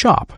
shop.